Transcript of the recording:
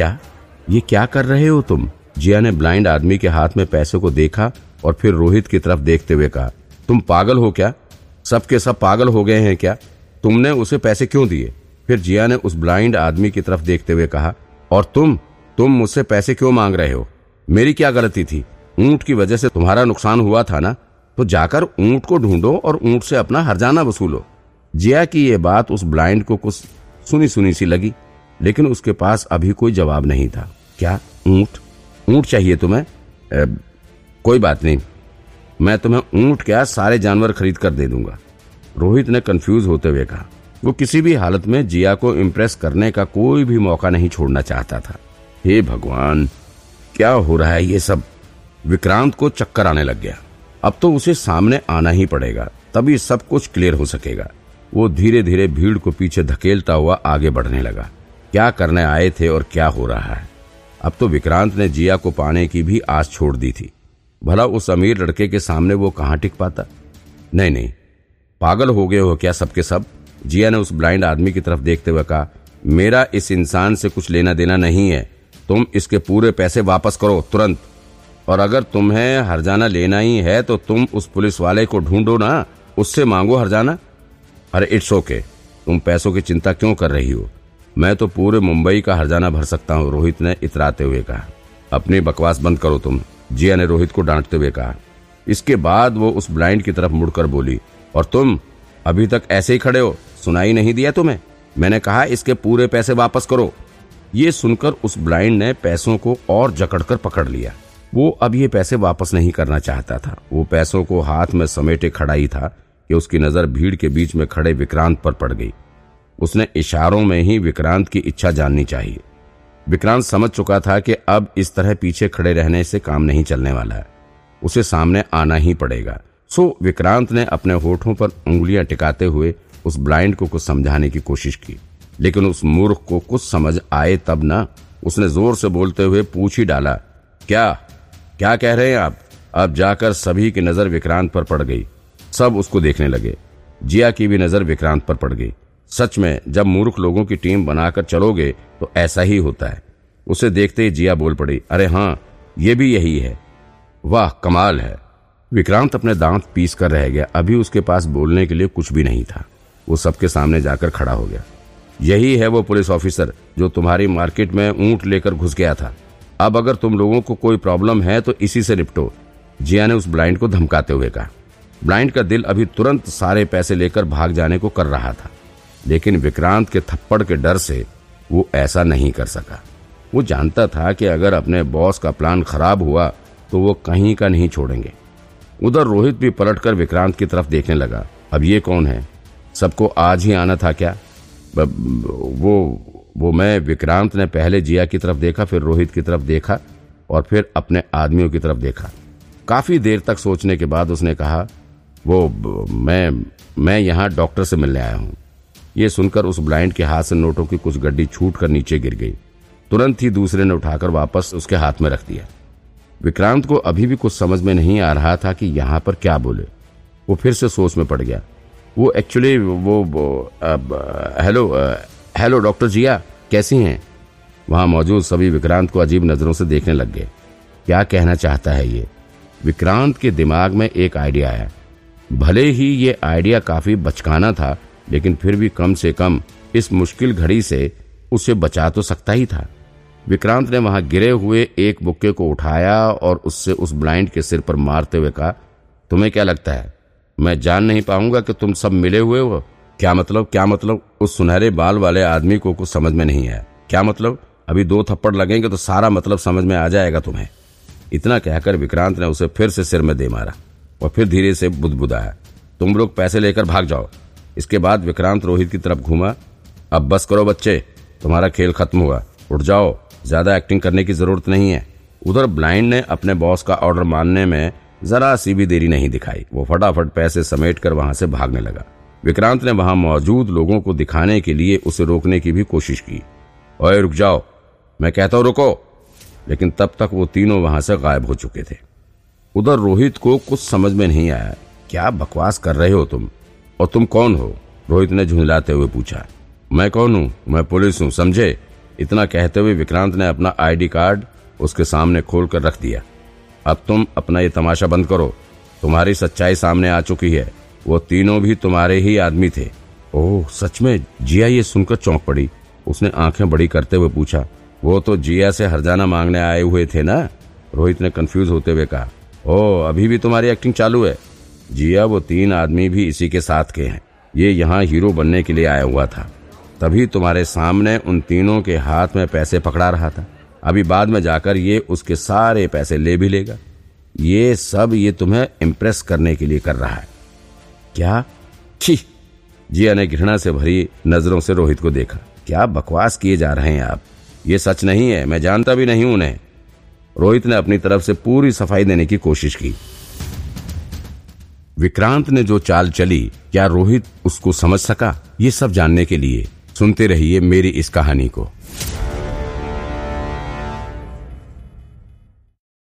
क्या? ये क्या कर रहे हो तुम? जिया ने ब्लाइंड आदमी के हाथ में पैसे को देखा और फिर रोहित की तरफ़ देखते हुए कहा, तुम पागल हो क्या? सब के सब पागल हो गए हैं क्या? तुमने उसे पैसे क्यों दिए? फिर जिया ने उस ब्लाइंड आदमी की तरफ़ देखते हुए कहा, और तुम? तुम मुझसे पैसे क्यों मांग रहे हो? मेरी क्या गलती थी? ऊँट की वजह से तुम्हारा नुकसान हुआ था ना? तो जाकर ऊँट को ढूंढो और ऊँट से अपना हरजाना वसूलो। जिया की ये बात उस ब्लाइंड को कुछ सुनी सुनी सी लगी। लेकिन उसके पास अभी कोई जवाब नहीं था। क्या ऊँट? ऊँट चाहिए तुम्हें? ए, कोई बात नहीं। मैं तुम्हें ऊँट क्या सारे जानवर खरीद कर दे दूँगा। रोहित ने कंफ्यूज होते हुए कहा वो किसी भी हालत में जिया को इम्प्रेस करने का कोई भी मौका नहीं छोड़ना चाहता था। हे भगवान क्या हो रहा है ये सब? विक्रांत को चक्कर आने लग गया। अब तो उसे सामने आना ही पड़ेगा तभी सब कुछ क्लियर हो सकेगा। वो धीरे धीरे भीड़ को पीछे धकेलता हुआ आगे बढ़ने लगा। क्या करने आए थे और क्या हो रहा है? अब तो विक्रांत ने जिया को पाने की भी आस छोड़ दी थी। भला उस अमीर लड़के के सामने वो कहाँ टिक पाता? नहीं नहीं। पागल हो गए हो क्या सबके सब? जिया ने उस ब्लाइंड आदमी की तरफ़ देखते हुए कहा, मेरा इस इंसान से कुछ लेना देना नहीं है। तुम इसके पूरे पैसे वापस करो, तुरंत। और अगर तुम्हें हरजाना लेना ही है तो तुम उस पुलिस वाले को ढूंढो ना। उससे मांगो हरजाना। अरे, इट्स ओके। तुम पैसों की चिंता क्यों कर रही हो? मैं तो पूरे मुंबई का हरजाना भर सकता हूँ, रोहित ने इतराते हुए कहा। अपनी बकवास बंद करो तुम, जिया ने रोहित को डांटते हुए कहा। इसके बाद वो उस ब्लाइंड की तरफ़ मुड़कर बोली, और तुम अभी तक ऐसे ही खड़े हो? सुनाई नहीं दिया तुम्हें? मैंने कहा, इसके पूरे पैसे वापस करो। ये सुनकर उस ब्लाइंड ने पैसों को और जकड़कर पकड़ लिया। वो अब ये पैसे वापस नहीं करना चाहता था। वो पैसों को हाथ में समेटे खड़ा ही था कि उसकी नज़र भीड़ के बीच में खड़े विक्रांत पर पड़ गई। उसने इशारों में ही विक्रांत की इच्छा जाननी चाहिए। विक्रांत समझ चुका था कि अब इस तरह पीछे खड़े रहने से काम नहीं चलने वाला है। उसे सामने आना ही पड़ेगा। सो विक्रांत ने अपने होठों पर उंगलियाँ टिकाते हुए उस ब्लाइंड को कुछ समझाने की कोशिश की। लेकिन उस मूर्ख को कुछ समझ आए तब ना उसने ज़ोर से बोलते हुए पूछ ही डाला, क्या? क्या कह रहे हैं आप? अब जाकर सभी की नज़र विक्रांत पर पड़ गई। सब उसको देखने लगे। जिया की भी नज़र विक्रांत पर पड़ गई। सच में, जब मूर्ख लोगों की टीम बनाकर चलोगे तो ऐसा ही होता है। उसे देखते ही जिया बोल पड़ी, अरे हाँ ये भी यही है। वाह, कमाल है। विक्रांत अपने दांत पीस कर रह गया। अभी उसके पास बोलने के लिए कुछ भी नहीं था। वो सबके सामने जाकर खड़ा हो गया। यही है वो पुलिस ऑफिसर, जो तुम्हारी मार्केट में ऊँट लेकर घुस गया था। अब अगर तुम लोगों को कोई प्रॉब्लम है तो इसी से निपटो। जिया ने उस ब्लाइंड को धमकाते हुए कहा। ब्लाइंड का दिल अभी तुरंत सारे पैसे लेकर भाग जाने को कर रहा था। लेकिन विक्रांत के थप्पड़ के डर से वो ऐसा नहीं कर सका। वो जानता था कि अगर अपने बॉस का प्लान खराब हुआ तो वो कहीं का नहीं छोड़ेंगे। उधर रोहित भी पलटकर विक्रांत की तरफ़ देखने लगा। अब ये कौन है? सबको आज ही आना था क्या? वो वो मैं विक्रांत ने पहले जिया की तरफ़ देखा, फिर रोहित की तरफ़ देखा, और फिर अपने आदमियों की तरफ़ देखा। काफ़ी देर तक सोचने के बाद उसने कहा, वो मैं मैं यहाँ डॉक्टर से मिलने आया हूँ। ये सुनकर उस ब्लाइंड के हाथ से नोटों की कुछ गड्डी छूट कर नीचे गिर गई। तुरंत ही दूसरे ने उठाकर वापस उसके हाथ में रख दिया। विक्रांत को अभी भी कुछ समझ में नहीं आ रहा था कि यहाँ पर क्या बोले। वो फिर से सोच में पड़ गया। वो एक्चुअली वो, हेलो हेलो डॉक्टर जिया कैसी हैं? वहाँ मौजूद सभी विक्रांत को अजीब नज़रों से देखने लग गए। क्या कहना चाहता है ये? विक्रांत के दिमाग में एक आइडिया आया। भले ही ये आइडिया काफ़ी बचकाना था लेकिन फिर भी कम से कम इस मुश्किल घड़ी से उसे बचा तो सकता ही था। विक्रांत ने वहाँ गिरे हुए एक बुक्के को उठाया और उससे उस ब्लाइंड के सिर पर मारते हुए कहा, तुम्हें क्या लगता है? मैं जान नहीं पाऊँगा कि तुम सब मिले हुए हो। क्या मतलब क्या मतलब? उस सुनहरे बाल वाले आदमी को कुछ समझ में नहीं आया क्या मतलब? अभी दो थप्पड़ लगेंगे तो सारा मतलब समझ में आ जाएगा तुम्हें। इतना कहकर विक्रांत ने उसे फिर से सिर में दे मारा और फिर धीरे से बुदबुदाया, तुम लोग पैसे लेकर भाग जाओ। इसके बाद विक्रांत रोहित की तरफ़ घूमा, अब बस करो बच्चे, तुम्हारा खेल खत्म हुआ। उठ जाओ, ज़्यादा एक्टिंग करने की ज़रूरत नहीं है। उधर ब्लाइंड ने अपने बॉस का ऑर्डर मानने में जरा सी भी देरी नहीं दिखाई। वो फटाफट पैसे समेट कर वहाँ से भागने लगा। विक्रांत ने वहाँ मौजूद लोगों को दिखाने के लिए उसे रोकने की भी कोशिश की। ओए, रुक जाओ। मैं कहता हूँ रुको। लेकिन तब तक वो तीनों वहाँ से गायब हो चुके थे। उधर रोहित को कुछ समझ में नहीं आया, क्या बकवास कर रहे हो तुम? और तुम कौन हो? रोहित ने झुंझलाते हुए पूछा। मैं कौन हूँ? मैं पुलिस हूँ, समझे? इतना कहते हुए विक्रांत ने अपना आईडी कार्ड उसके सामने खोलकर रख दिया। अब तुम अपना ये तमाशा बंद करो। तुम्हारी सच्चाई सामने आ चुकी है। वो तीनों भी तुम्हारे ही आदमी थे। ओह, सच में? जिया ये सुनकर चौंक पड़ी। उसने आँखें बड़ी करते हुए पूछा। वो तो जिया से हरजाना मांगने आए हुए थे ना? रोहित ने कंफ्यूज होते हुए कहा। ओ अभी भी तुम्हारी एक्टिंग चालू है? जिया वो तीन आदमी भी इसी के साथ के हैं। ये यहाँ हीरो बनने के लिए आया हुआ था। तभी तुम्हारे सामने उन तीनों के हाथ में पैसे पकड़ा रहा था। अभी बाद में जाकर ये उसके सारे पैसे ले भी लेगा। ये सब ये तुम्हें इम्प्रेस करने के लिए कर रहा है। क्या? छी! जिया ने घृणा से भरी नज़रों से रोहित को देखा। क्या बकवास किए जा रहे हैं आप? ये सच नहीं है, मैं जानता भी नहीं उन्हें। रोहित ने अपनी तरफ़ से पूरी सफ़ाई देने की कोशिश की। विक्रांत ने जो चाल चली, क्या रोहित उसको समझ सका? ये सब जानने के लिए सुनते रहिए मेरी इस कहानी को।